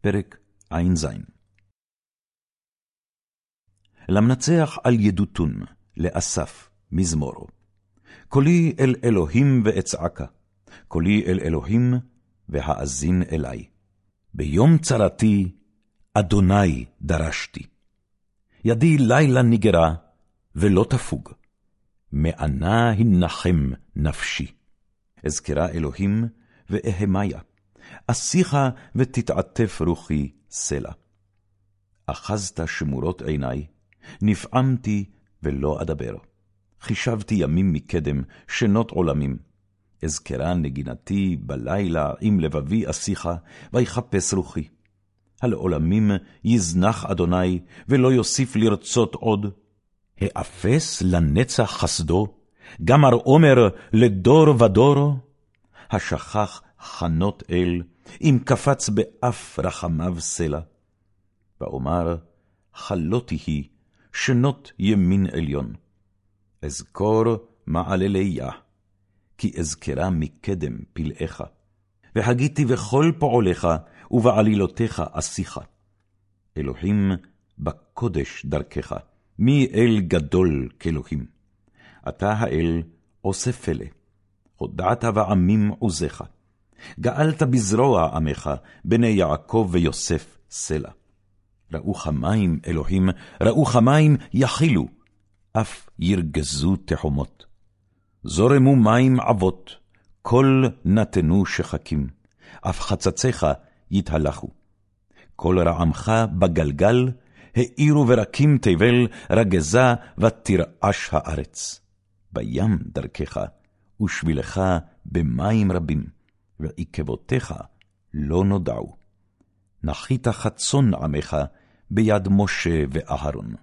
פרק ע"ז למנצח על ידותון, לאסף, מזמורו. קולי אל אלוהים ואצעקה, קולי אל אלוהים והאזין אלי. ביום צרתי, אדוני דרשתי. ידי לילה נגרה, ולא תפוג. מענה הנחם נפשי. אזכרה אלוהים ואהמיה. אשיך ותתעטף רוחי סלע. אחזת שמורות עיני, נפעמתי ולא אדבר. חישבתי ימים מקדם, שנות עולמים. אזכרה נגינתי בלילה עם לבבי אשיך, ויחפש רוחי. על עולמים יזנח אדוני, ולא יוסיף לרצות עוד. האפס לנצח חסדו, גמר עומר לדור ודור. השכח חנות אל, אם קפץ באף רחמיו סלע. ואומר, חלותי היא, שנות ימין עליון. אזכור מעלליה, כי אזכרה מקדם פלאיך. והגיתי בכל פועליך, ובעלילותיך אשיך. אלוהים בקודש דרכך, מי אל גדול כאלוהים. אתה האל עושה פלא, הודעת בעמים עוזך. גאלת בזרוע עמך, בני יעקב ויוסף סלע. ראו כמים, אלוהים, ראו כמים יכילו, אף ירגזו תחומות. זורמו מים עבות, כל נתנו שחקים, אף חצציך יתהלכו. כל רעמך בגלגל, האירו ורקים תבל, רגזה ותרעש הארץ. בים דרכך, ושבילך במים רבים. ועקבותיך לא נודעו. נחית חצון עמך ביד משה ואהרון.